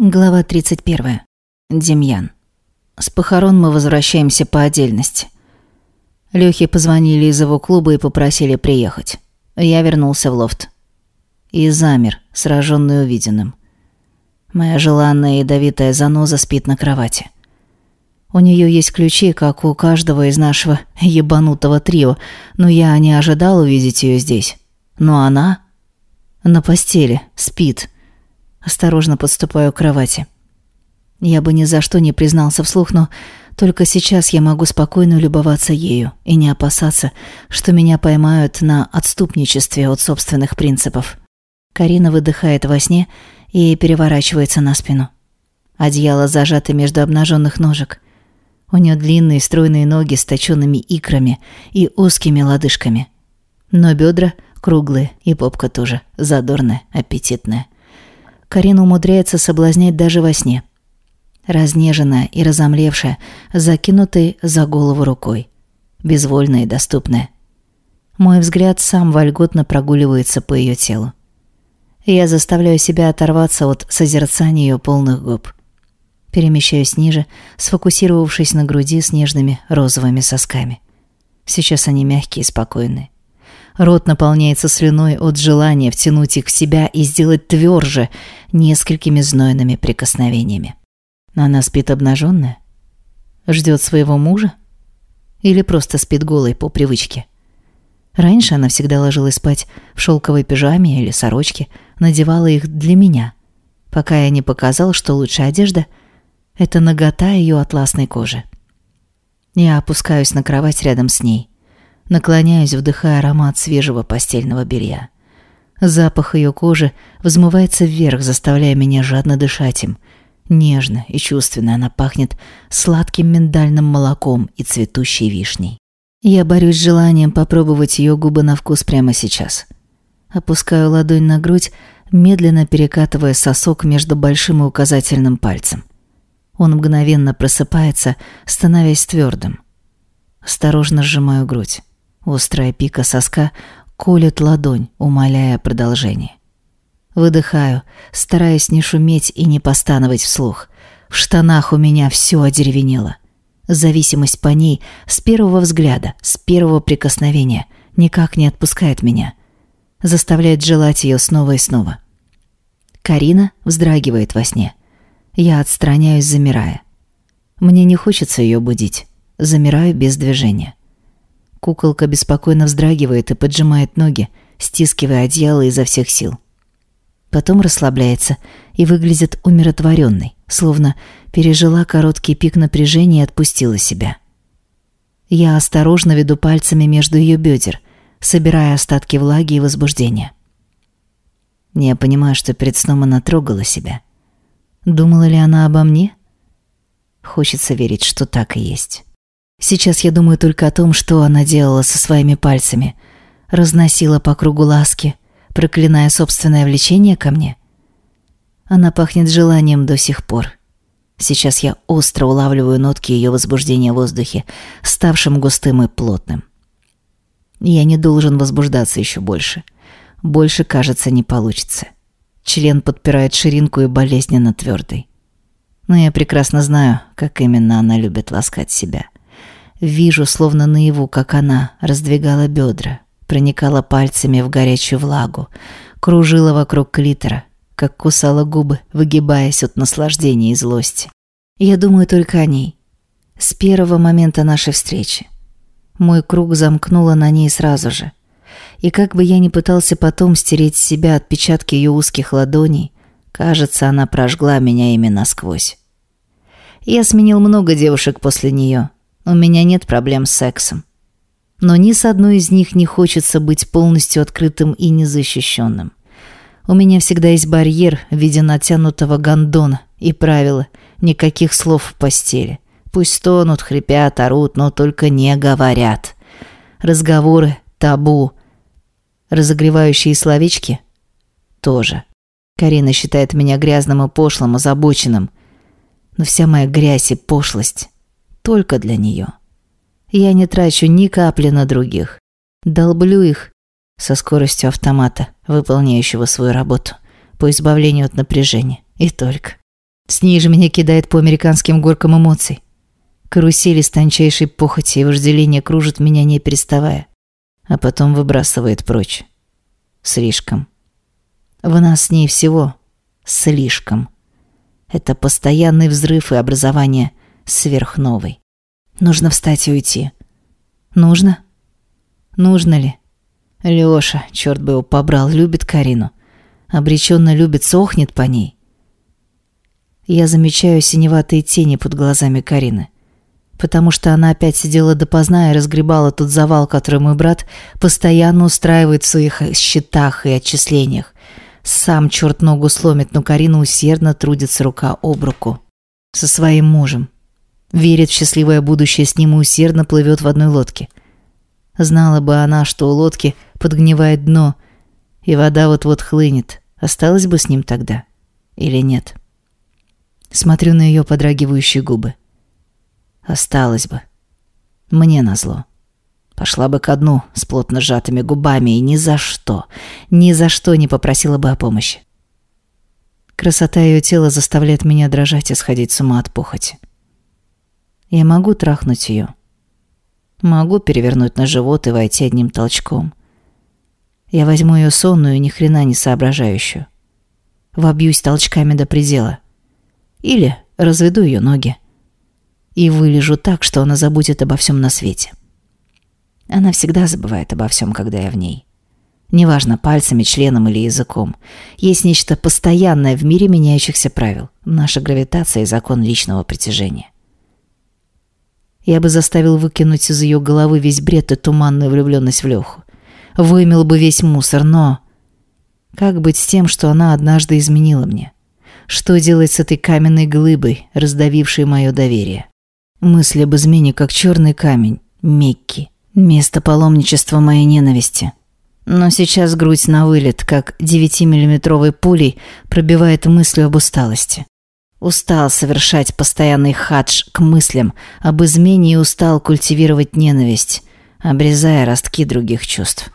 Глава 31. Демьян. С похорон мы возвращаемся по отдельности. Лёхе позвонили из его клуба и попросили приехать. Я вернулся в лофт. И замер, сраженный увиденным. Моя желанная ядовитая заноза спит на кровати. У нее есть ключи, как у каждого из нашего ебанутого трио, но я не ожидал увидеть ее здесь. Но она на постели, спит. Осторожно подступаю к кровати. Я бы ни за что не признался вслух, но только сейчас я могу спокойно любоваться ею и не опасаться, что меня поймают на отступничестве от собственных принципов. Карина выдыхает во сне и переворачивается на спину. Одеяло зажато между обнаженных ножек. У нее длинные стройные ноги с точенными икрами и узкими лодыжками. Но бедра круглые и попка тоже задорная, аппетитная. Карина умудряется соблазнять даже во сне. Разнеженная и разомлевшая, закинутой за голову рукой. Безвольная и доступная. Мой взгляд сам вольготно прогуливается по ее телу. Я заставляю себя оторваться от созерцания ее полных губ. Перемещаюсь ниже, сфокусировавшись на груди с нежными розовыми сосками. Сейчас они мягкие и спокойные. Рот наполняется слюной от желания втянуть их в себя и сделать тверже несколькими знойными прикосновениями. Она спит обнаженная? Ждет своего мужа? Или просто спит голой по привычке? Раньше она всегда ложилась спать в шелковой пижаме или сорочке, надевала их для меня, пока я не показал, что лучшая одежда — это нагота ее атласной кожи. Я опускаюсь на кровать рядом с ней. Наклоняюсь, вдыхая аромат свежего постельного белья. Запах ее кожи взмывается вверх, заставляя меня жадно дышать им. Нежно и чувственно она пахнет сладким миндальным молоком и цветущей вишней. Я борюсь с желанием попробовать ее губы на вкус прямо сейчас. Опускаю ладонь на грудь, медленно перекатывая сосок между большим и указательным пальцем. Он мгновенно просыпается, становясь твердым. Осторожно сжимаю грудь. Острая пика соска колет ладонь, умоляя продолжение. Выдыхаю, стараясь не шуметь и не постановать вслух. В штанах у меня все одеревенело. Зависимость по ней с первого взгляда, с первого прикосновения никак не отпускает меня. Заставляет желать ее снова и снова. Карина вздрагивает во сне. Я отстраняюсь, замирая. Мне не хочется ее будить. Замираю без движения. Куколка беспокойно вздрагивает и поджимает ноги, стискивая одеяло изо всех сил. Потом расслабляется и выглядит умиротворенной, словно пережила короткий пик напряжения и отпустила себя. Я осторожно веду пальцами между ее бедер, собирая остатки влаги и возбуждения. Я понимаю, что перед сном она трогала себя. Думала ли она обо мне? Хочется верить, что так и есть. Сейчас я думаю только о том, что она делала со своими пальцами. Разносила по кругу ласки, проклиная собственное влечение ко мне. Она пахнет желанием до сих пор. Сейчас я остро улавливаю нотки ее возбуждения в воздухе, ставшим густым и плотным. Я не должен возбуждаться еще больше. Больше, кажется, не получится. Член подпирает ширинку и болезненно твердый. Но я прекрасно знаю, как именно она любит ласкать себя. Вижу, словно наяву, как она раздвигала бедра, проникала пальцами в горячую влагу, кружила вокруг клитора, как кусала губы, выгибаясь от наслаждения и злости. Я думаю только о ней. С первого момента нашей встречи. Мой круг замкнуло на ней сразу же. И как бы я ни пытался потом стереть с себя отпечатки ее узких ладоней, кажется, она прожгла меня ими насквозь. Я сменил много девушек после нее, у меня нет проблем с сексом. Но ни с одной из них не хочется быть полностью открытым и незащищенным. У меня всегда есть барьер в виде натянутого гондона и правило никаких слов в постели. Пусть стонут, хрипят, орут, но только не говорят. Разговоры – табу. Разогревающие словечки – тоже. Карина считает меня грязным и пошлым, озабоченным. Но вся моя грязь и пошлость только для нее. Я не трачу ни капли на других. Долблю их со скоростью автомата, выполняющего свою работу по избавлению от напряжения. И только. С ней же меня кидает по американским горкам эмоций. Карусели с тончайшей похоти и вожделения кружат меня, не переставая. А потом выбрасывает прочь. Слишком. В нас с ней всего слишком. Это постоянный взрыв и образование сверхновой. Нужно встать и уйти. Нужно? Нужно ли? Лёша, черт бы его побрал, любит Карину. Обреченно любит, сохнет по ней. Я замечаю синеватые тени под глазами Карины потому что она опять сидела допоздна и разгребала тот завал, который мой брат постоянно устраивает в своих счетах и отчислениях. Сам черт ногу сломит, но Карина усердно трудится рука об руку. Со своим мужем. Верит в счастливое будущее с ним и усердно плывет в одной лодке. Знала бы она, что у лодки подгнивает дно, и вода вот-вот хлынет. Осталась бы с ним тогда? Или нет? Смотрю на ее подрагивающие губы. Осталось бы. Мне назло. Пошла бы ко дну с плотно сжатыми губами и ни за что, ни за что не попросила бы о помощи. Красота ее тела заставляет меня дрожать и сходить с ума от похоти. Я могу трахнуть ее. Могу перевернуть на живот и войти одним толчком. Я возьму ее сонную, ни хрена не соображающую. Вобьюсь толчками до предела. Или разведу ее ноги и вылежу так, что она забудет обо всем на свете. Она всегда забывает обо всем, когда я в ней. Неважно, пальцами, членом или языком. Есть нечто постоянное в мире меняющихся правил. Наша гравитация и закон личного притяжения. Я бы заставил выкинуть из ее головы весь бред и туманную влюбленность в Леху. Вымел бы весь мусор, но... Как быть с тем, что она однажды изменила мне? Что делать с этой каменной глыбой, раздавившей мое доверие? Мысли об измене, как черный камень, Мекки. Место паломничества моей ненависти. Но сейчас грудь на вылет, как девятимиллиметровой пулей, пробивает мыслью об усталости. Устал совершать постоянный хадж к мыслям об измене и устал культивировать ненависть, обрезая ростки других чувств.